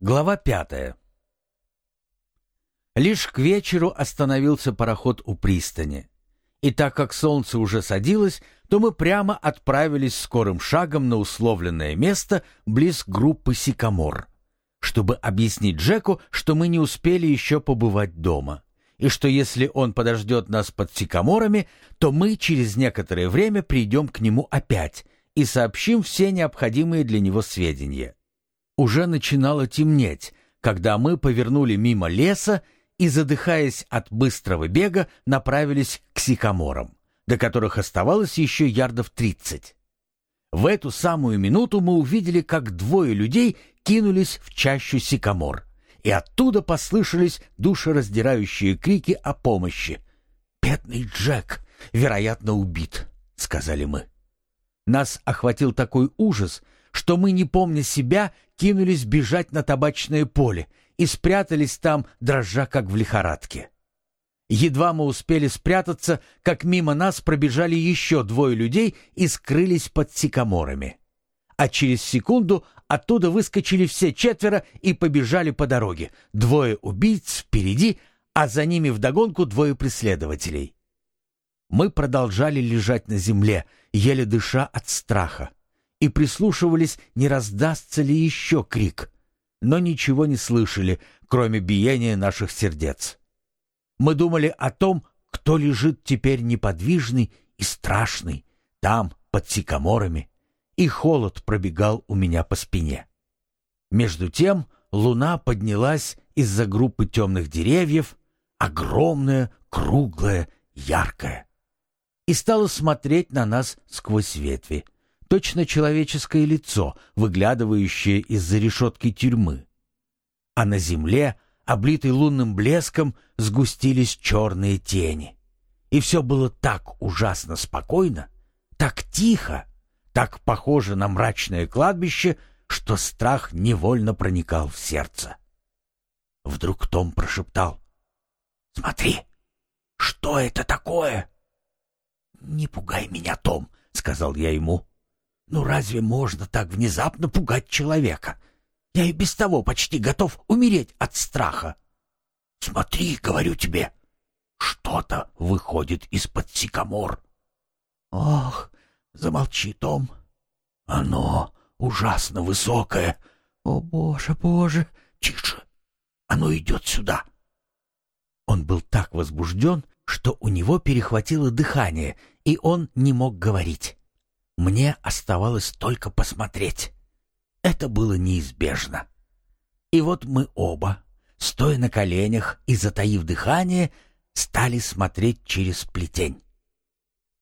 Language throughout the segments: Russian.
Глава пятая. Лишь к вечеру остановился пароход у пристани. И так как солнце уже садилось, то мы прямо отправились скорым шагом на условленное место близ группы Сикамор, чтобы объяснить Джеку, что мы не успели еще побывать дома, и что если он подождет нас под Сикаморами, то мы через некоторое время придем к нему опять и сообщим все необходимые для него сведения. Уже начинало темнеть, когда мы повернули мимо леса и, задыхаясь от быстрого бега, направились к сикаморам, до которых оставалось еще ярдов тридцать. В эту самую минуту мы увидели, как двое людей кинулись в чащу сикамор, и оттуда послышались душераздирающие крики о помощи. «Бедный Джек, вероятно, убит», — сказали мы. Нас охватил такой ужас, что мы, не помня себя, кинулись бежать на табачное поле и спрятались там, дрожа как в лихорадке. Едва мы успели спрятаться, как мимо нас пробежали еще двое людей и скрылись под сикаморами. А через секунду оттуда выскочили все четверо и побежали по дороге. Двое убийц впереди, а за ними вдогонку двое преследователей. Мы продолжали лежать на земле, еле дыша от страха и прислушивались, не раздастся ли еще крик, но ничего не слышали, кроме биения наших сердец. Мы думали о том, кто лежит теперь неподвижный и страшный, там, под сикаморами, и холод пробегал у меня по спине. Между тем луна поднялась из-за группы темных деревьев, огромная, круглая, яркая, и стала смотреть на нас сквозь ветви — точно человеческое лицо, выглядывающее из-за решетки тюрьмы. А на земле, облитой лунным блеском, сгустились черные тени. И все было так ужасно спокойно, так тихо, так похоже на мрачное кладбище, что страх невольно проникал в сердце. Вдруг Том прошептал. «Смотри, что это такое?» «Не пугай меня, Том», — сказал я ему. Ну разве можно так внезапно пугать человека? Я и без того почти готов умереть от страха. Смотри, говорю тебе, что-то выходит из-под сикамор. Ох, замолчи, Том. Оно ужасно высокое. О, боже, боже, тише. Оно идет сюда. Он был так возбужден, что у него перехватило дыхание, и он не мог говорить. Мне оставалось только посмотреть. Это было неизбежно. И вот мы оба, стоя на коленях и затаив дыхание, стали смотреть через плетень.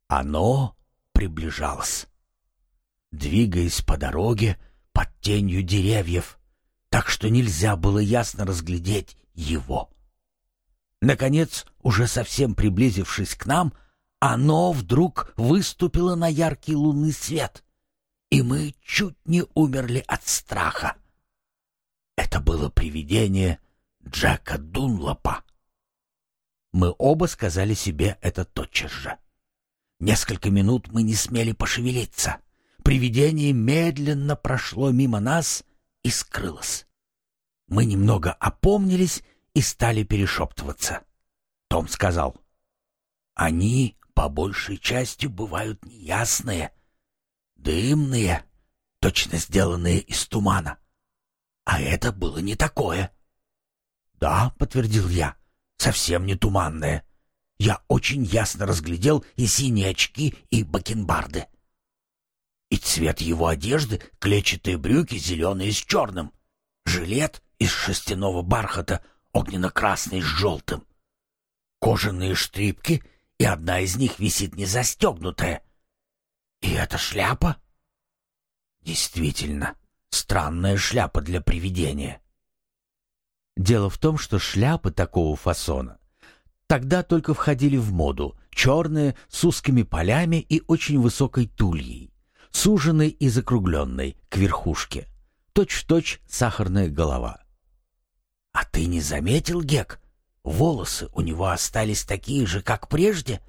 Оно приближалось, двигаясь по дороге под тенью деревьев, так что нельзя было ясно разглядеть его. Наконец, уже совсем приблизившись к нам, — оно вдруг выступило на яркий лунный свет, и мы чуть не умерли от страха. Это было привидение Джека Дунлопа. Мы оба сказали себе это тотчас же. Несколько минут мы не смели пошевелиться. Привидение медленно прошло мимо нас и скрылось. Мы немного опомнились и стали перешептываться. Том сказал, «Они по большей части бывают неясные, дымные, точно сделанные из тумана. А это было не такое. «Да», — подтвердил я, — «совсем не туманное. Я очень ясно разглядел и синие очки, и бакенбарды. И цвет его одежды — клетчатые брюки, зеленые с черным, жилет из шерстяного бархата, огненно-красный с желтым, кожаные штрипки — и одна из них висит не застегнутая. И эта шляпа? Действительно, странная шляпа для привидения. Дело в том, что шляпы такого фасона тогда только входили в моду, черные, с узкими полями и очень высокой тульей, суженной и закругленной к верхушке, точь-в-точь -точь сахарная голова. «А ты не заметил, Гек, Волосы у него остались такие же, как прежде?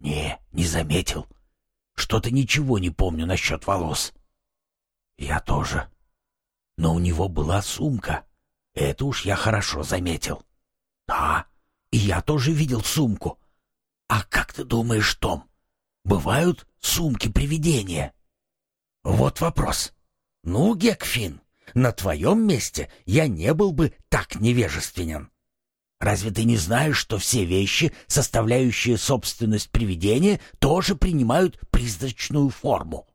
Не, не заметил. Что-то ничего не помню насчет волос. Я тоже. но у него была сумка. Это уж я хорошо заметил. Да, и я тоже видел сумку. А как ты думаешь, Том, бывают сумки-привидения? Вот вопрос. Ну, Гекфин, на твоем месте я не был бы так невежественен. Разве ты не знаешь, что все вещи, составляющие собственность привидения, тоже принимают призрачную форму?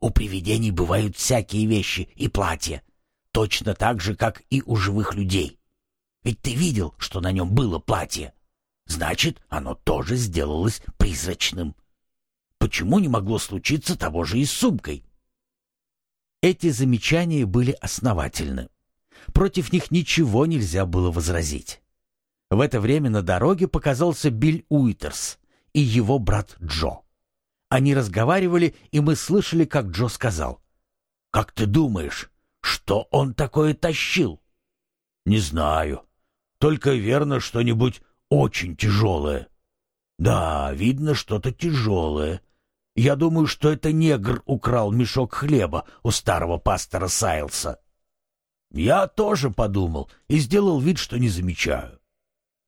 У привидений бывают всякие вещи и платья, точно так же, как и у живых людей. Ведь ты видел, что на нем было платье. Значит, оно тоже сделалось призрачным. Почему не могло случиться того же и с сумкой? Эти замечания были основательны. Против них ничего нельзя было возразить. В это время на дороге показался Билл Уитерс и его брат Джо. Они разговаривали, и мы слышали, как Джо сказал. «Как ты думаешь, что он такое тащил?» «Не знаю. Только верно что-нибудь очень тяжелое». «Да, видно что-то тяжелое. Я думаю, что это негр украл мешок хлеба у старого пастора Сайлса». «Я тоже подумал и сделал вид, что не замечаю.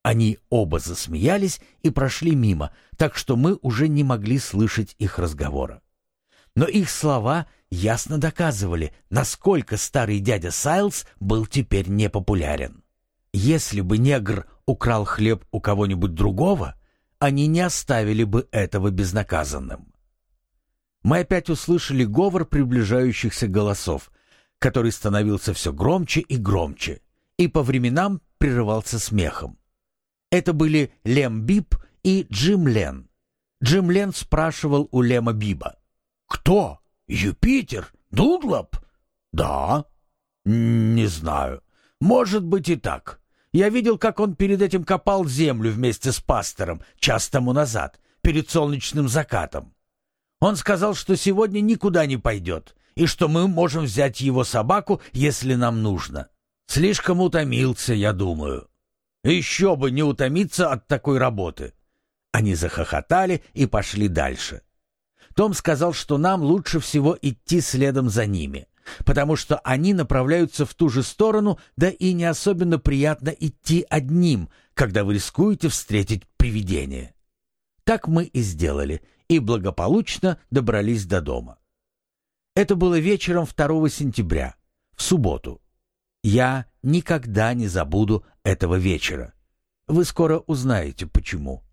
Они оба засмеялись и прошли мимо, так что мы уже не могли слышать их разговора. Но их слова ясно доказывали, насколько старый дядя Сайлз был теперь непопулярен. Если бы негр украл хлеб у кого-нибудь другого, они не оставили бы этого безнаказанным. Мы опять услышали говор приближающихся голосов, который становился все громче и громче, и по временам прерывался смехом. Это были Лем Биб и Джим Лен. Джим Лен спрашивал у Лема Биба. «Кто? Юпитер? Дудлоп?» «Да». «Не знаю. Может быть и так. Я видел, как он перед этим копал землю вместе с пастором час тому назад, перед солнечным закатом. Он сказал, что сегодня никуда не пойдет, и что мы можем взять его собаку, если нам нужно. Слишком утомился, я думаю. Еще бы не утомиться от такой работы. Они захохотали и пошли дальше. Том сказал, что нам лучше всего идти следом за ними, потому что они направляются в ту же сторону, да и не особенно приятно идти одним, когда вы рискуете встретить привидение. Так мы и сделали, и благополучно добрались до дома. Это было вечером 2 сентября, в субботу. Я никогда не забуду этого вечера. Вы скоро узнаете, почему.